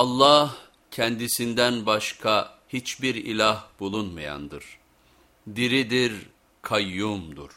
Allah kendisinden başka hiçbir ilah bulunmayandır. Diridir, kayyumdur.